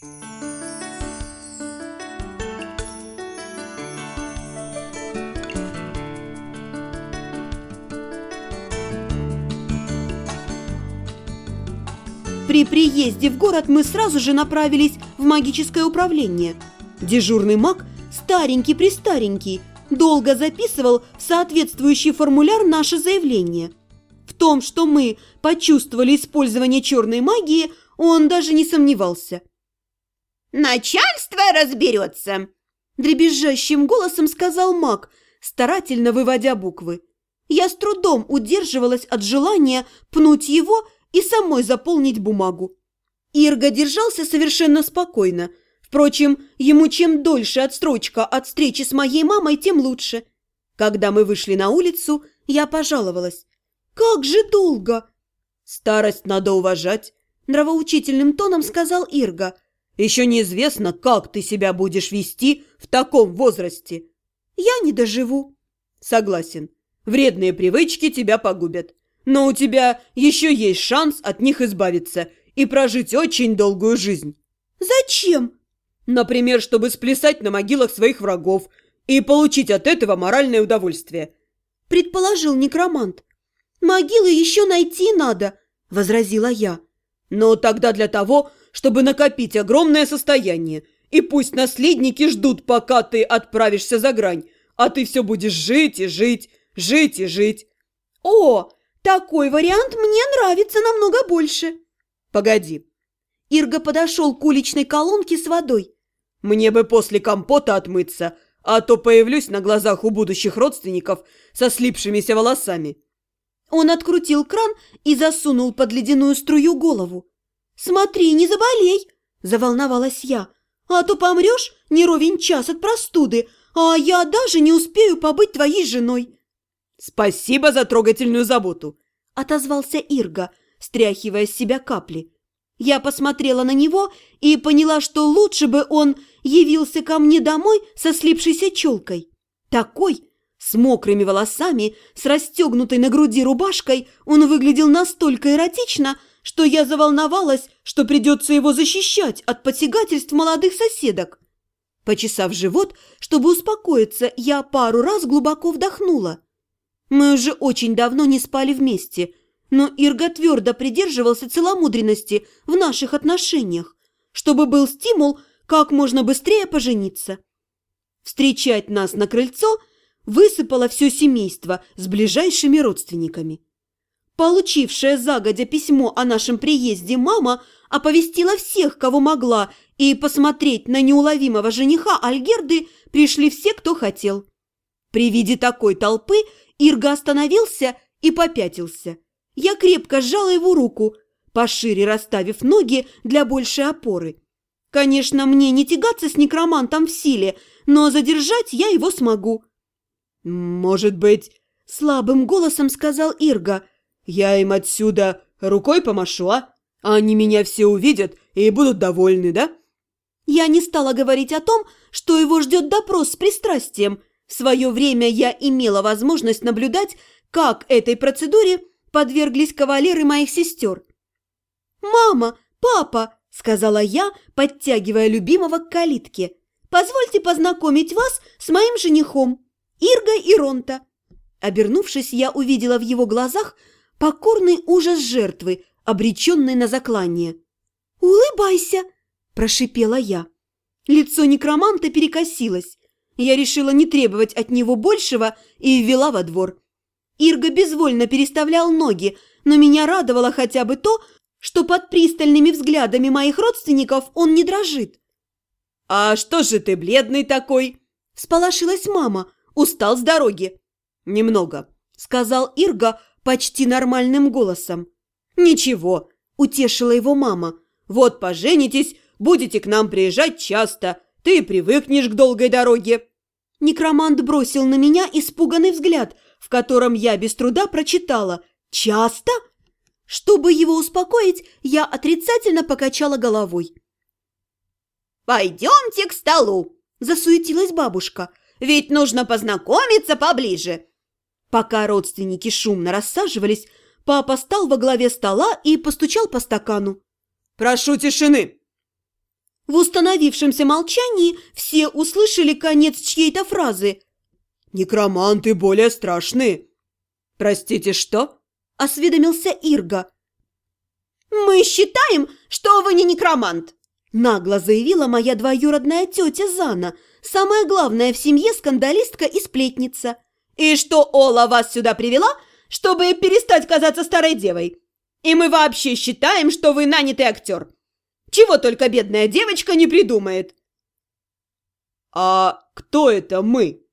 При приезде в город мы сразу же направились в магическое управление. Дежурный маг, старенький-престаренький, долго записывал в соответствующий формуляр наше заявление. В том, что мы почувствовали использование черной магии, он даже не сомневался. «Начальство разберется!» Дребезжащим голосом сказал маг, старательно выводя буквы. Я с трудом удерживалась от желания пнуть его и самой заполнить бумагу. Ирга держался совершенно спокойно. Впрочем, ему чем дольше отстрочка от встречи с моей мамой, тем лучше. Когда мы вышли на улицу, я пожаловалась. «Как же долго!» «Старость надо уважать», – нравоучительным тоном сказал Ирга. «Еще неизвестно, как ты себя будешь вести в таком возрасте». «Я не доживу». «Согласен. Вредные привычки тебя погубят. Но у тебя еще есть шанс от них избавиться и прожить очень долгую жизнь. Зачем? Например, чтобы сплясать на могилах своих врагов и получить от этого моральное удовольствие. Предположил некромант. Могилы еще найти надо, возразила я. Но тогда для того, чтобы накопить огромное состояние, и пусть наследники ждут, пока ты отправишься за грань, а ты все будешь жить и жить, жить и жить. О, такой вариант мне нравится намного больше. Погоди. Ирга подошел к уличной колонке с водой. Мне бы после компота отмыться, а то появлюсь на глазах у будущих родственников со слипшимися волосами. Он открутил кран и засунул под ледяную струю голову. «Смотри, не заболей!» – заволновалась я. «А то помрешь не ровен час от простуды, а я даже не успею побыть твоей женой». «Спасибо за трогательную заботу», – отозвался Ирга, стряхивая с себя капли. Я посмотрела на него и поняла, что лучше бы он явился ко мне домой со слипшейся челкой. Такой, с мокрыми волосами, с расстегнутой на груди рубашкой, он выглядел настолько эротично, что я заволновалась, что придется его защищать от посягательств молодых соседок. Почесав живот, чтобы успокоиться, я пару раз глубоко вдохнула. Мы уже очень давно не спали вместе, но Ирга твердо придерживался целомудренности в наших отношениях, чтобы был стимул как можно быстрее пожениться. Встречать нас на крыльцо высыпало все семейство с ближайшими родственниками. Получившая загодя письмо о нашем приезде мама оповестила всех, кого могла, и посмотреть на неуловимого жениха Альгерды пришли все, кто хотел. При виде такой толпы Ирга остановился и попятился. Я крепко сжала его руку, пошире расставив ноги для большей опоры. Конечно, мне не тягаться с некромантом в силе, но задержать я его смогу. «Может быть...» — слабым голосом сказал Ирга. «Я им отсюда рукой помашу, а? Они меня все увидят и будут довольны, да?» Я не стала говорить о том, что его ждет допрос с пристрастием, в свое время я имела возможность наблюдать, как этой процедуре подверглись кавалеры моих сестер. «Мама, папа!» – сказала я, подтягивая любимого к калитке. «Позвольте познакомить вас с моим женихом, Ирго Иронта». Обернувшись, я увидела в его глазах покорный ужас жертвы, обреченной на заклание. «Улыбайся!» – прошипела я. Лицо некроманта перекосилось. Я решила не требовать от него большего и ввела во двор. Ирга безвольно переставлял ноги, но меня радовало хотя бы то, что под пристальными взглядами моих родственников он не дрожит. «А что же ты бледный такой?» – всполошилась мама. «Устал с дороги?» «Немного», – сказал Ирга почти нормальным голосом. «Ничего», – утешила его мама. «Вот поженитесь, будете к нам приезжать часто, ты привыкнешь к долгой дороге». Некромант бросил на меня испуганный взгляд, в котором я без труда прочитала «Часто?». Чтобы его успокоить, я отрицательно покачала головой. «Пойдемте к столу!» – засуетилась бабушка. «Ведь нужно познакомиться поближе!» Пока родственники шумно рассаживались, папа стал во главе стола и постучал по стакану. «Прошу тишины!» В установившемся молчании все услышали конец чьей-то фразы. «Некроманты более страшные». «Простите, что?» – осведомился Ирга. «Мы считаем, что вы не некромант», – нагло заявила моя двоюродная тетя Зана, самая главная в семье скандалистка и сплетница. «И что Ола вас сюда привела, чтобы перестать казаться старой девой. И мы вообще считаем, что вы нанятый актер. Чего только бедная девочка не придумает». «А кто это мы?»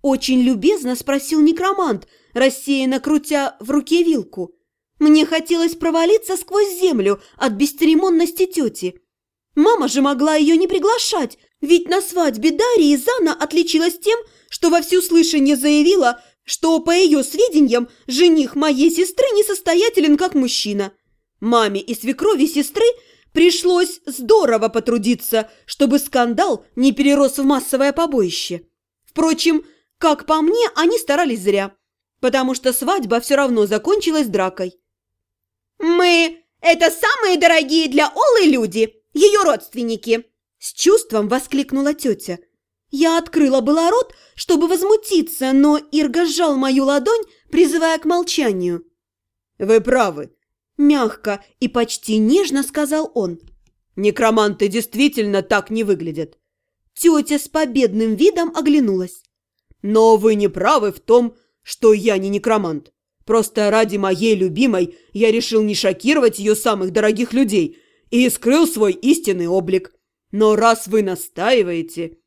Очень любезно спросил некромант, рассеянно крутя в руке вилку. Мне хотелось провалиться сквозь землю от бесцеремонности тети. Мама же могла ее не приглашать, ведь на свадьбе Дарьи Зана отличилась тем, что во всеуслышание заявила, что, по ее сведениям, жених моей сестры несостоятелен как мужчина. Маме и свекрови сестры пришлось здорово потрудиться, чтобы скандал не перерос в массовое побоище. Впрочем, как по мне, они старались зря, потому что свадьба все равно закончилась дракой. «Мы – это самые дорогие для Олы люди, ее родственники!» С чувством воскликнула тетя. Я открыла была рот, чтобы возмутиться, но Ирга сжал мою ладонь, призывая к молчанию. «Вы правы», – мягко и почти нежно сказал он. «Некроманты действительно так не выглядят». Тетя с победным видом оглянулась. «Но вы не правы в том, что я не некромант. Просто ради моей любимой я решил не шокировать ее самых дорогих людей и скрыл свой истинный облик. Но раз вы настаиваете...»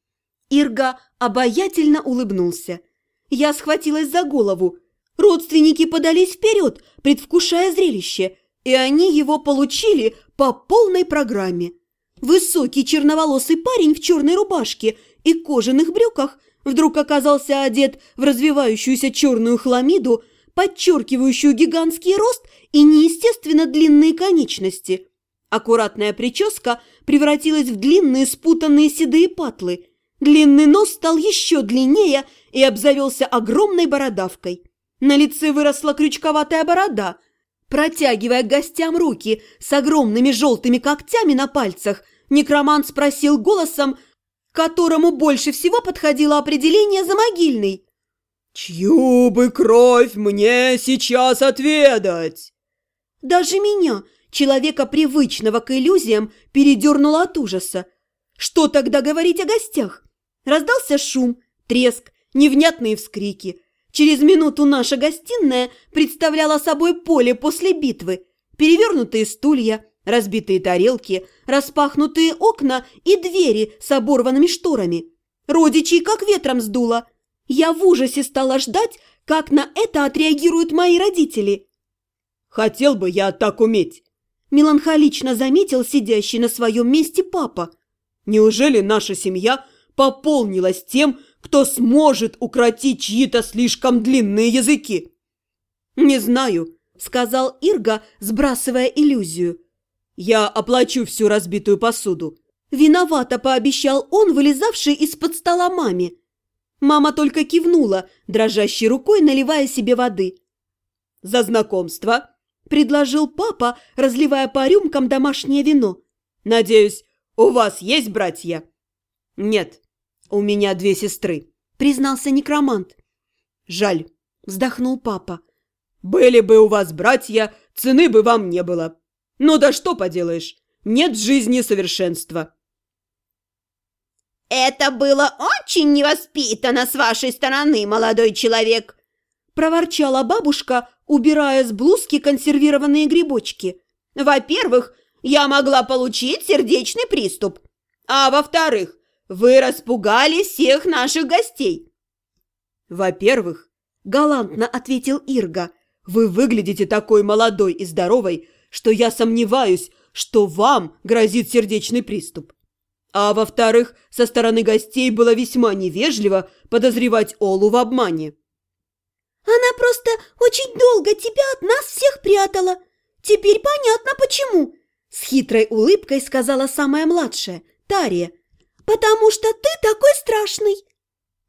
Ирга обаятельно улыбнулся. Я схватилась за голову. Родственники подались вперед, предвкушая зрелище, и они его получили по полной программе. Высокий черноволосый парень в черной рубашке и кожаных брюках вдруг оказался одет в развивающуюся черную хламиду подчеркивающую гигантский рост и неестественно длинные конечности. Аккуратная прическа превратилась в длинные спутанные седые патлы. Длинный нос стал еще длиннее и обзавелся огромной бородавкой. На лице выросла крючковатая борода. Протягивая к гостям руки с огромными желтыми когтями на пальцах, некромант спросил голосом, которому больше всего подходило определение «замогильный». «Чью бы кровь мне сейчас отведать?» Даже меня, человека привычного к иллюзиям, передернуло от ужаса. Что тогда говорить о гостях? Раздался шум, треск, невнятные вскрики. Через минуту наша гостиная представляла собой поле после битвы. Перевернутые стулья, разбитые тарелки, распахнутые окна и двери с оборванными шторами. Родичей как ветром сдуло – я в ужасе стала ждать, как на это отреагируют мои родители. «Хотел бы я так уметь», – меланхолично заметил сидящий на своем месте папа. «Неужели наша семья пополнилась тем, кто сможет укротить чьи-то слишком длинные языки?» «Не знаю», – сказал Ирга, сбрасывая иллюзию. «Я оплачу всю разбитую посуду». Виновато пообещал он, вылезавший из-под стола маме. Мама только кивнула, дрожащей рукой наливая себе воды. «За знакомство!» – предложил папа, разливая по рюмкам домашнее вино. «Надеюсь, у вас есть братья?» «Нет, у меня две сестры», – признался некромант. «Жаль», – вздохнул папа. «Были бы у вас братья, цены бы вам не было. Ну да что поделаешь, нет жизни совершенства». «Это было очень невоспитанно с вашей стороны, молодой человек!» проворчала бабушка, убирая с блузки консервированные грибочки. «Во-первых, я могла получить сердечный приступ. А во-вторых, вы распугали всех наших гостей». «Во-первых, — галантно ответил Ирга, — вы выглядите такой молодой и здоровой, что я сомневаюсь, что вам грозит сердечный приступ. А во-вторых, со стороны гостей было весьма невежливо подозревать Олу в обмане. «Она просто очень долго тебя от нас всех прятала. Теперь понятно, почему!» С хитрой улыбкой сказала самая младшая, Тария. «Потому что ты такой страшный!»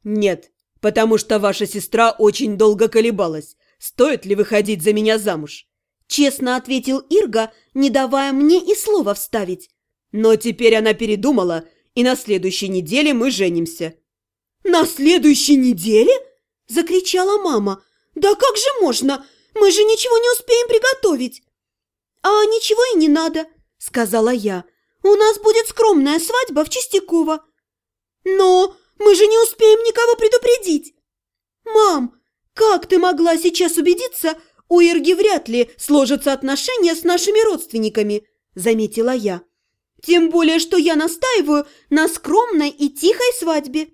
«Нет, потому что ваша сестра очень долго колебалась. Стоит ли выходить за меня замуж?» Честно ответил Ирга, не давая мне и слова вставить. Но теперь она передумала, и на следующей неделе мы женимся». «На следующей неделе?» – закричала мама. «Да как же можно? Мы же ничего не успеем приготовить!» «А ничего и не надо», – сказала я. «У нас будет скромная свадьба в Чистяково». «Но мы же не успеем никого предупредить!» «Мам, как ты могла сейчас убедиться, у Ирги вряд ли сложатся отношения с нашими родственниками?» – заметила я. «Тем более, что я настаиваю на скромной и тихой свадьбе».